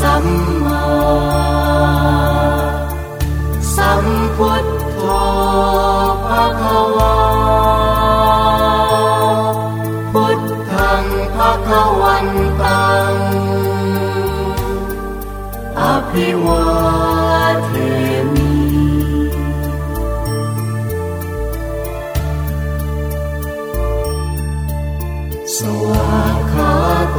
สัมมาสัมพุทธภะคะวาพุทธังภะคะวันตังอภิวาเทมิสวาคาโต